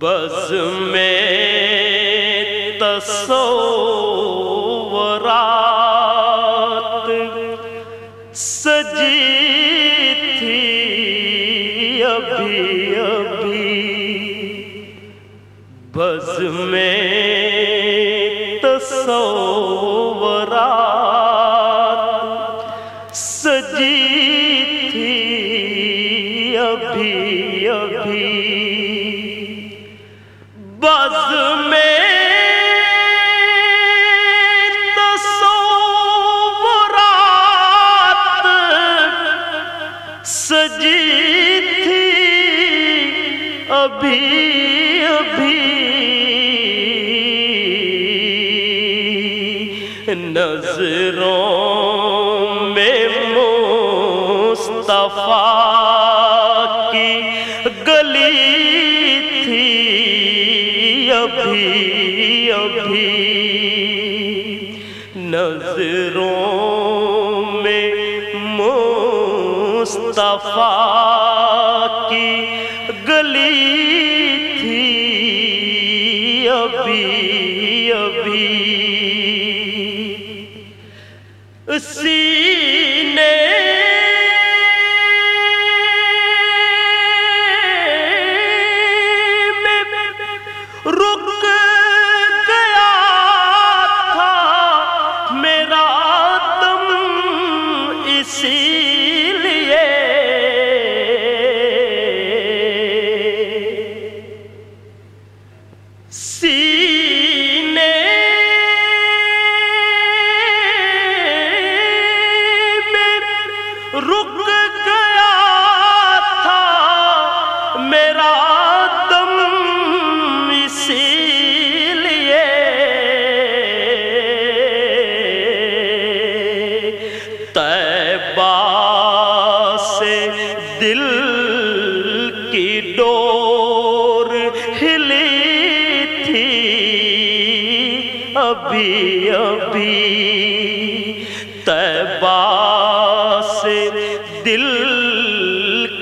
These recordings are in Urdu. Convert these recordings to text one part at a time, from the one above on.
بز میں تصورات سجی تھی ابھی ابھی بز میں تصورات تصورات سجی تھی ابھی ابھی۔ نظروں میں مصطفیٰ کی گلی تھی ابھی ابھی۔ نظروں اسی ابھی ابھی سے دل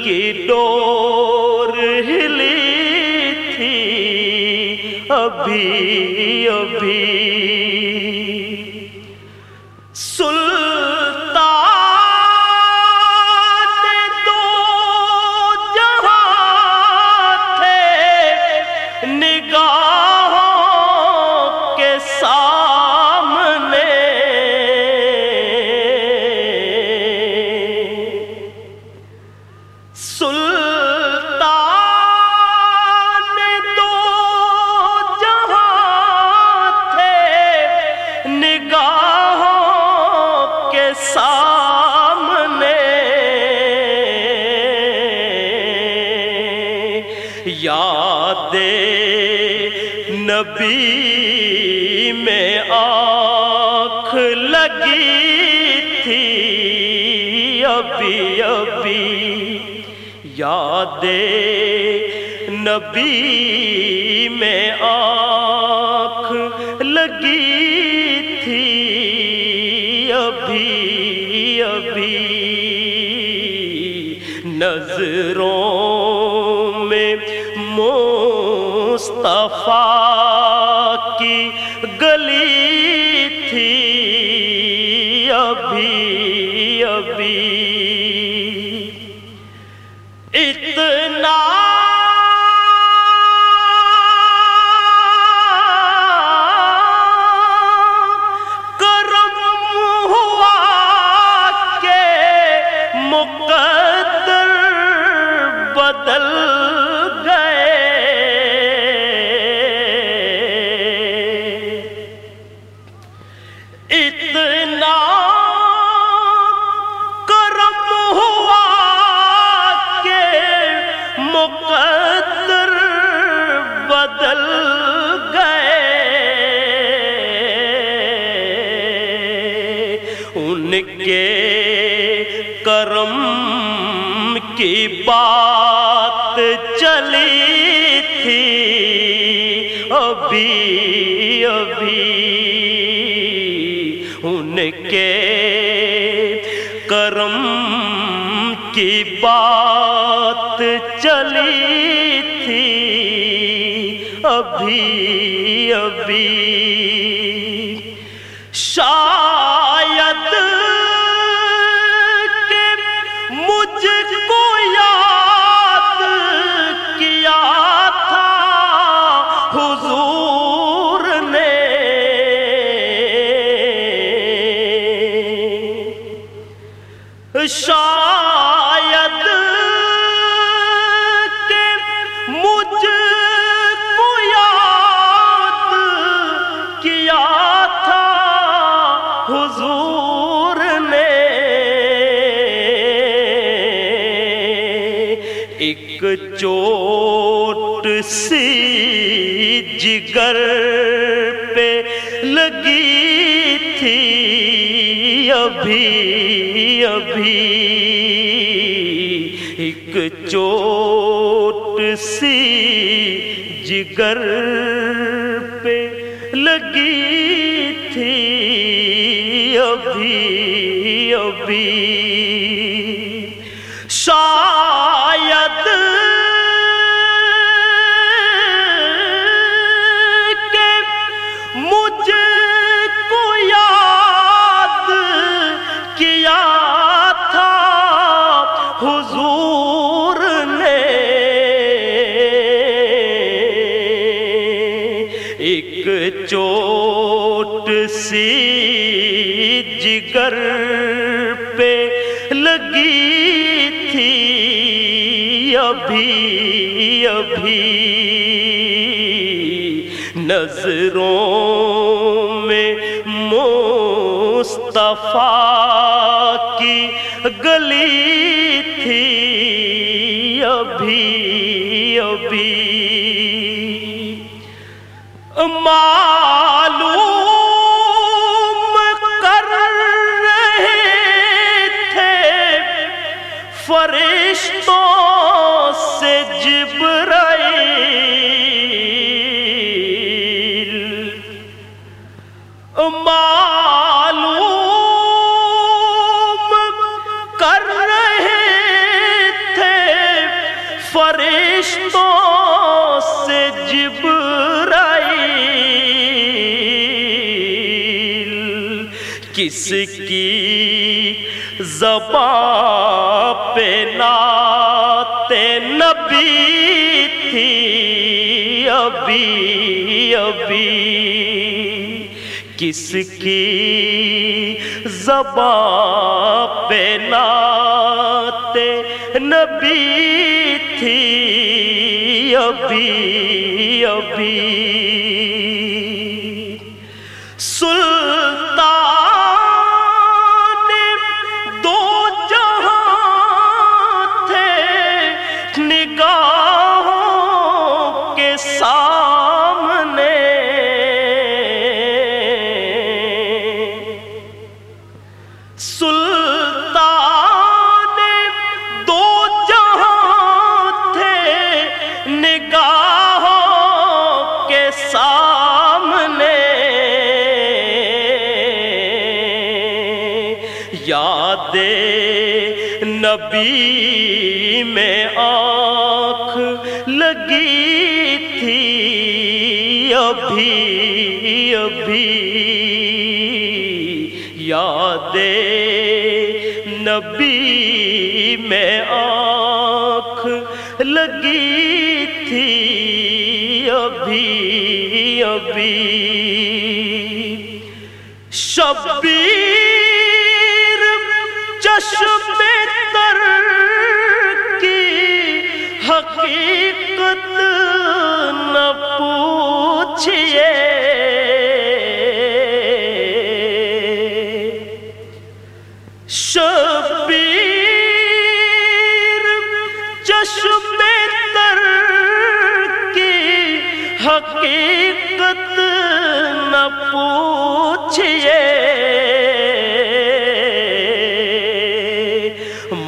کی ڈور ہلی تھی۔ ابھی ابھی نبی میں آنکھ لگی تھی۔ ابھی ابھی یاد نبی میں آنکھ لگی تھی۔ ابھی ابھی نظروں میں مصطفیٰ کی گلی اتنا کرم ہوا کہ مقدر بدل گئے۔ ان کے کرم کی بات چلی تھی۔ ابھی ابھی بات چلی تھی، ابھی ابھی۔ شاید کہ مجھ کو یاد کیا تھا، حضور نے۔ شاید ایک چوٹ سی جگر پہ لگی تھی، ابھی ابھی۔ ایک چوٹ سی جگر پہ لگی تھی، ابھی ابھی۔ مجھ کو یاد کیا تھا، حضور نے۔ ایک چوٹ سی جگر پہ لگی تھی، ابھی ابھی۔ نظروں مصطفیٰ کی گلی تھی ابھی ابھی۔ معلوم کر رہے تھے فرشتوں سے جبرائیل۔ معلوم کس کی زبان پہ نعت نبی تھی۔ ابھی ابھی کس کی زبان پہ نعت نبی تھی۔ ابھی ابھی یاد نبی میں آنکھ لگی تھی ابھی ابھی۔ یاد نبی میں آنکھ لگی تھی ابھی ابھی۔ شبیر چشم تر کی حقیقت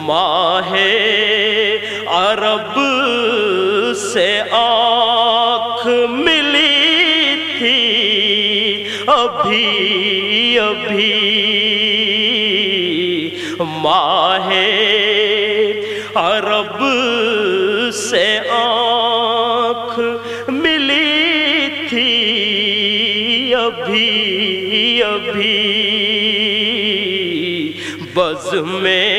ماہ عرب سے آنکھ ملی تھی۔ ابھی ابھی ماہ عرب سے آنکھ ملی تھی۔ ابھی ابھی بز میں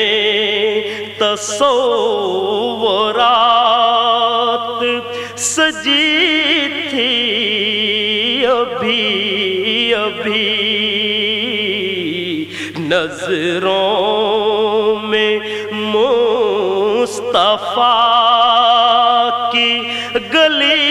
تصورات سجی تھی ابھی ابھی۔ نظروں میں مصطفیٰ کی گلی